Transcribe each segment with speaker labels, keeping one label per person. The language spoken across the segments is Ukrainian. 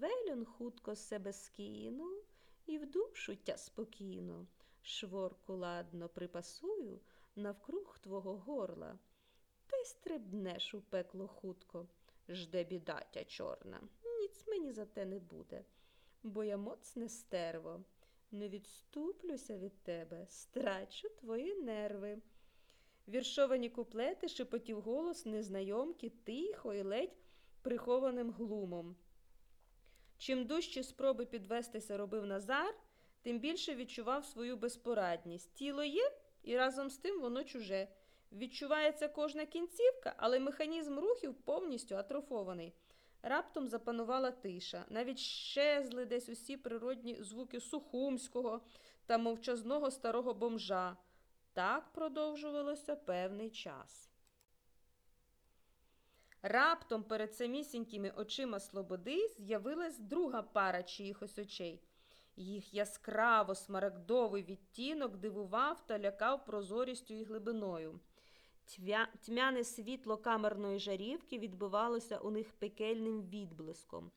Speaker 1: Велюн хутко себе скину і в душу тя спокійно. Шворку ладно припасую навкруг твого горла. Та й стрибнеш у пекло хутко. Жде біда тя чорна, ніц мені за те не буде, бо я моцне стерво. Не відступлюся від тебе, страчу твої нерви. Віршовані куплети шепотів голос незнайомки тихо і ледь прихованим глумом. Чим дужчі спроби підвестися робив Назар, тим більше відчував свою безпорадність. Тіло є, і разом з тим воно чуже. Відчувається кожна кінцівка, але механізм рухів повністю атрофований. Раптом запанувала тиша, навіть щезли десь усі природні звуки сухумського та мовчазного старого бомжа. Так продовжувалося певний час. Раптом перед самісінькими очима слободи з'явилась друга пара чиїхось очей. Їх яскраво смарагдовий відтінок дивував та лякав прозорістю і глибиною. Тьмяне світло камерної жарівки відбивалося у них пекельним відблиском.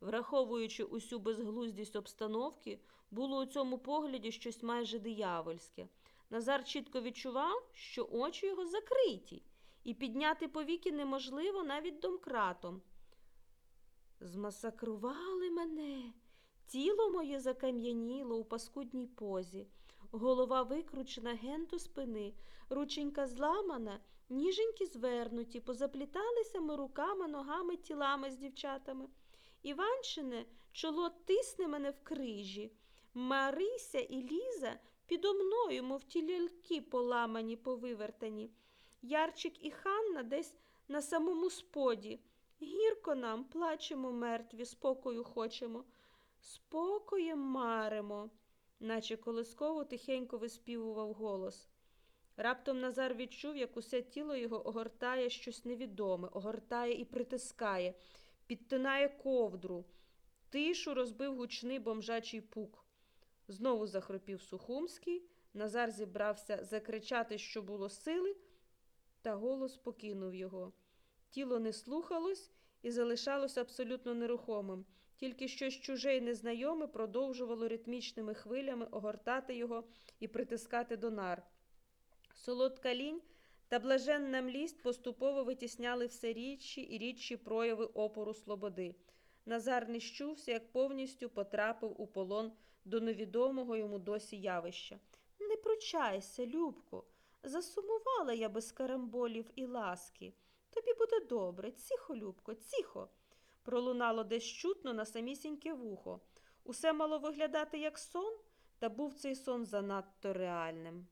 Speaker 1: Враховуючи усю безглуздість обстановки, було у цьому погляді щось майже диявольське. Назар чітко відчував, що очі його закриті, і підняти повіки неможливо навіть домкратом. Змасакрували мене. Тіло моє закам'яніло у паскудній позі, голова викручена ген до спини, рученька зламана, ніженьки звернуті, позапліталися ми руками, ногами, тілами з дівчатами. Іванчине чоло тисне мене в крижі. Марися і Ліза підо мною, мов ті ляльки поламані, повивертані. Ярчик і Ханна десь на самому споді. Гірко нам, плачемо мертві, спокою хочемо. Спокоєм маримо, наче колисково тихенько виспівував голос. Раптом Назар відчув, як усе тіло його огортає щось невідоме, огортає і притискає, підтинає ковдру. Тишу розбив гучний бомжачий пук. Знову захропів Сухумський. Назар зібрався закричати, що було сили, та голос покинув його. Тіло не слухалось і залишалося абсолютно нерухомим. Тільки щось чуже й незнайоме продовжувало ритмічними хвилями огортати його і притискати до нар. Солодка лінь та блаженна млість поступово витісняли все рідші і рідші прояви опору слободи. Назар не як повністю потрапив у полон до невідомого йому досі явища. Не пручайся, Любко, засумувала я без карамболів і ласки. Тобі буде добре, ціхо, Любко, ціхо. Пролунало десь чутно на самісіньке вухо. Усе мало виглядати як сон, та був цей сон занадто реальним.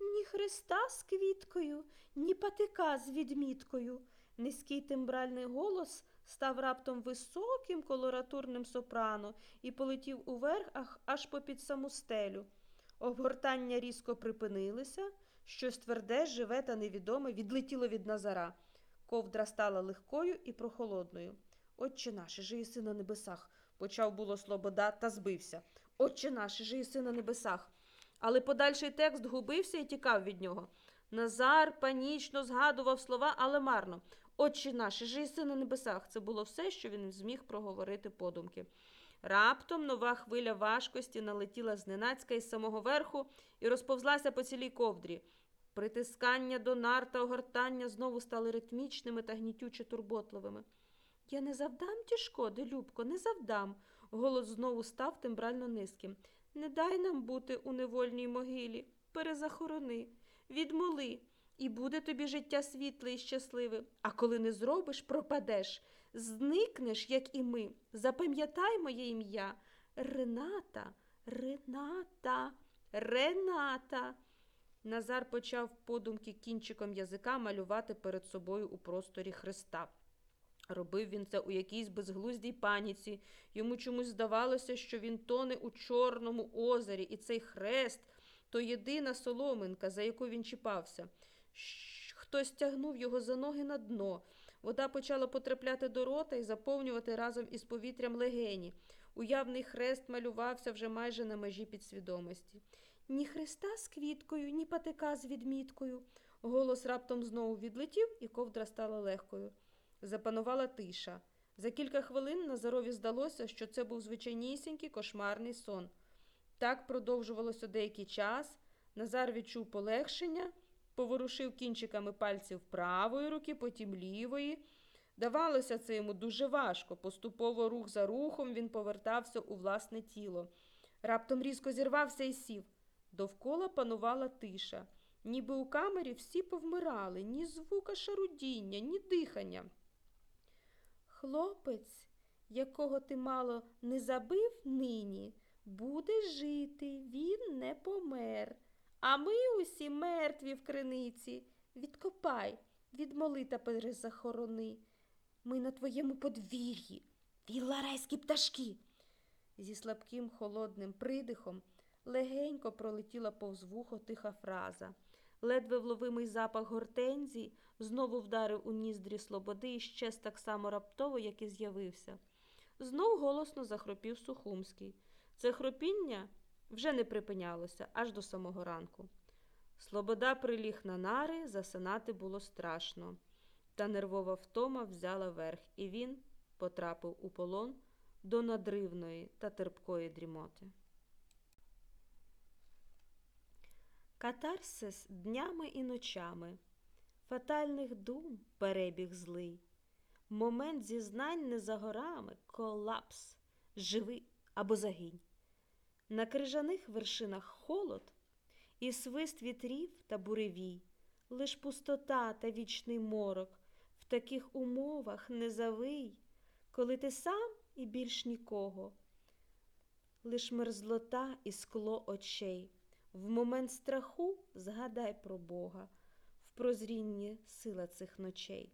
Speaker 1: Ні хреста з квіткою, ні патика з відміткою. Низький тембральний голос став раптом високим колоратурним сопрано і полетів уверх аж попід саму стелю. Обгортання різко припинилися, щось тверде, живе та невідоме відлетіло від Назара. Ковдра стала легкою і прохолодною. Отче наш, жи єси на небесах, почав було Слобода та збився. Отче наш, жи єси на небесах. Але подальший текст губився і тікав від нього. Назар панічно згадував слова, але марно. Отче наш, жи єси на небесах. Це було все, що він зміг проговорити подумки. Раптом нова хвиля важкості налетіла зненацька із самого верху і розповзлася по цілій ковдрі. Притискання до нар та огортання знову стали ритмічними та гнітюче турботливими. Я не завдам ті шкоди, Любко, не завдам. Голос знову став тембрально низьким. Не дай нам бути у невольній могилі. Перезахорони, відмоли, і буде тобі життя світле і щасливе. А коли не зробиш, пропадеш, зникнеш, як і ми. Запам'ятай моє ім'я. Рената, Рената, Рената. Назар почав подумки кінчиком язика малювати перед собою у просторі Христа. Робив він це у якійсь безглуздій паніці. Йому чомусь здавалося, що він тоне у Чорному озері, і цей хрест то єдина соломинка, за яку він чіпався. Хтось тягнув його за ноги на дно. Вода почала потрапляти до рота і заповнювати разом із повітрям легені. Уявний хрест малювався вже майже на межі підсвідомості. Ні хреста з квіткою, ні патика з відміткою. Голос раптом знову відлетів, і ковдра стала легкою. Запанувала тиша. За кілька хвилин Назарові здалося, що це був звичайнісінький кошмарний сон. Так продовжувалося деякий час. Назар відчув полегшення, поворушив кінчиками пальців правої руки, потім лівої. Давалося це йому дуже важко. Поступово рух за рухом він повертався у власне тіло. Раптом різко зірвався і сів. Довкола панувала тиша. Ніби у камері всі повмирали, ні звука шарудіння, ні дихання. Хлопець, якого ти мало не забив нині, буде жити, він не помер. А ми усі мертві в криниці. Відкопай, відмоли та перезахорони. Ми на твоєму подвір'ї, віларайські пташки. Зі слабким холодним придихом легенько пролетіла повз вухо тиха фраза. Ледве вловимий запах гортензії знову вдарив у ніздрі слободи і щез так само раптово, як і з'явився. Знов голосно захропів Сухумський. Це хропіння вже не припинялося аж до самого ранку. Слобода приліг на нари, засинати було страшно. Та нервова втома взяла верх, і він потрапив у полон до надривної та терпкої дрімоти. Катарсис днями і ночами, фатальних дум перебіг злий, момент зізнань не за горами, колапс, живи або загинь. На крижаних вершинах холод і свист вітрів та буревій, лиш пустота та вічний морок. В таких умовах не завий, коли ти сам і більш нікого, лиш мерзлота і скло очей. В момент страху згадай про Бога, в прозрінні сила цих ночей.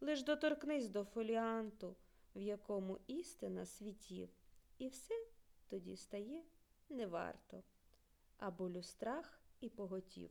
Speaker 1: Лиш доторкнись до фоліанту, в якому істина світів, і все тоді стає не варто, а болю страх і поготів.